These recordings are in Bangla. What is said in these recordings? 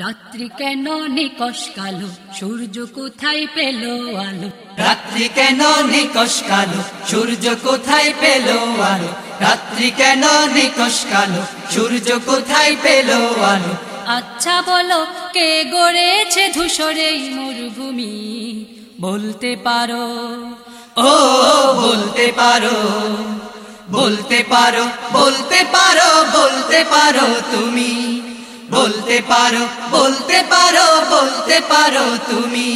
রাত্রি কেন নিকশ কালো? সূর্য কোথায় পেল আলো? রাত্রি কেন নিকশ কালো? সূর্য কোথায় পেল আলো? রাত্রি কেন নিকশ কালো? সূর্য কোথায় পেল আলো? আচ্ছা বলো কে গড়েছে ধূসরে মরুভূমি? বলতে পারো। ও বলতে পারো। বলতে পারো বলতে পারো বলতে পারো তুমি। বলতে পারো বলতে পারো বলতে পারো তুমি।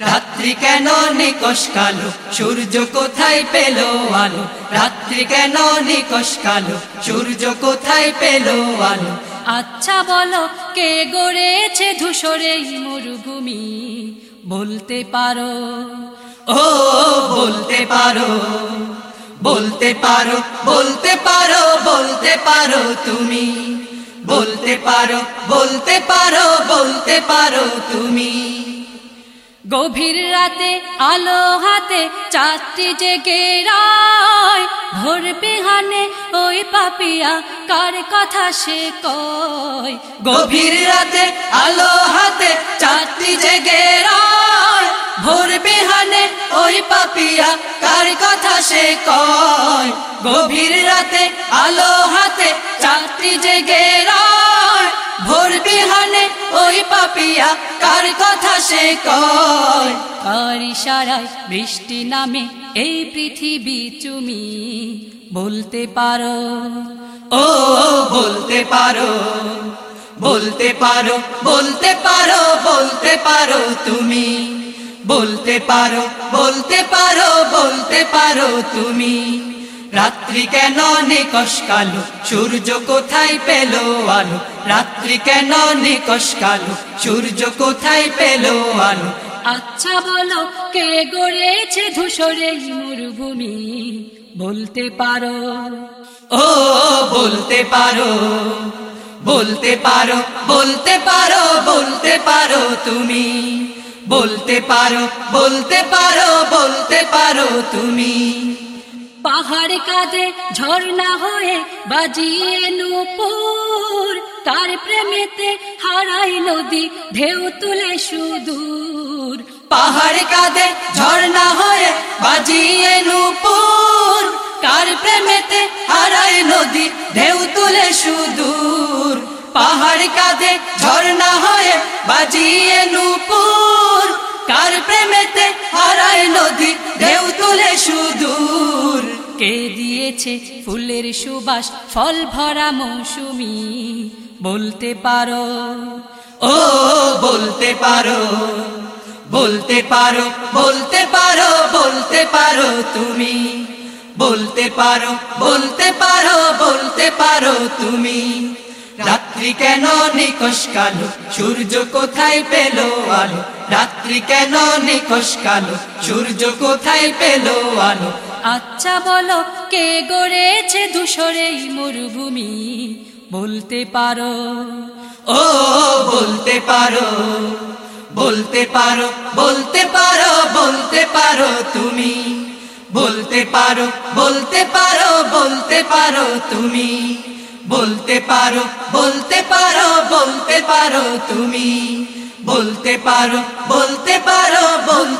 রাত্রি কেন নিকশ কালো? সূর্য কোথায় পেল আলো? রাত্রি কেন নিকশ কালো? সূর্য কোথায় পেল আলো? আচ্ছা বলো কে গড়েছে ধূসরে মরুভূমি? বলতে পারো। ও বলতে পারো। বলতে পারো বলতে পারো বলতে পারো তুমি। বলতে পারো বলতে পারো বলতে পারো তুমি। গভীর রাতে, আলো হাতে, চারটি জেগে রায়। ভোর বিহানে ওই পাপিয়া, কার কথা সে কয়? গভীর রাতে, আলো হাতে, চারটি জেগে রায়। ভোর ওই পাপিয়া, কার কথা সে কয়? গভীর রাতে, আলো হাতে চারটি জেগে রায়। ভোর বিহানে ওই পাপিয়া, কার কথা সে কয়? কার ইশারায় বৃষ্টি নামে এই পৃথিবী তুমি বলতে পারো ও, বলতে পারো বলতে পারো বলতে পারো বলতে পারো তুমি। বলতে পারো বলতে পারো বলতে পারো তুমি। রাত্রি কেন নিকশ কালো? সূর্য কোথায় পেল আলো? রাত্রি কেন নিকশ কালো? সূর্য কোথায় পেল আলো? আচ্ছা বলো কে গড়েছে ধূসরে মরুভূমি? বলতে পারো। ও বলতে পারো বলতে পারো বলতে পারো বলতে পারো তুমি। বলতে পারো বলতে পারো বলতে পারো তুমি। পাহাড় কাঁধে ঝর্ণা হয়ে বাজিয়ে নুপুর তার প্রেমেতে হারাই নদী ঢেউ তুলে সুদূর। পাহাড় কাঁধে ঝর্ণা হয়ে বাজিয়ে নূপুর তার প্রেমেতে হারায় নদী ঢেউ তুলে সুদূর। পাহাড় কাঁধে ঝর্ণা হয়ে বাজিয়ে নুপুর কার প্রেমেতে হারায় নদী? ঢেউ তুলে সুদূর। কে দিয়েছে ফুলের সুবাস? ফল ভরা মৌসুমি। বলতে পারো। ও, বলতে পারো। বলতে পারো বলতে পারো বলতে পারো তুমি। বলতে পারো বলতে পারো বলতে পারো তুমি। রাত্রি কেন নিকশ কালো? সূর্য কোথায় পেল আলো? রাত্রি কেন নিকশ কালো? সূর্য কোথায় পেল আলো? আচ্ছা বলো কে গড়েছে ধূসরে মরুভূমি? বলতে পারো। ও বলতে পারো। বলতে পারো বলতে পারো বলতে পারো তুমি। বলতে পারো বলতে পারো বলতে পারো তুমি। বলতে পারো বলতে পারো বলতে পারো তুমি। বলতে পারো বলতে পারো তুমি